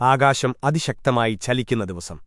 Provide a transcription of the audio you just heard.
ആകാശം അതിശക്തമായി ചലിക്കുന്ന ദിവസം.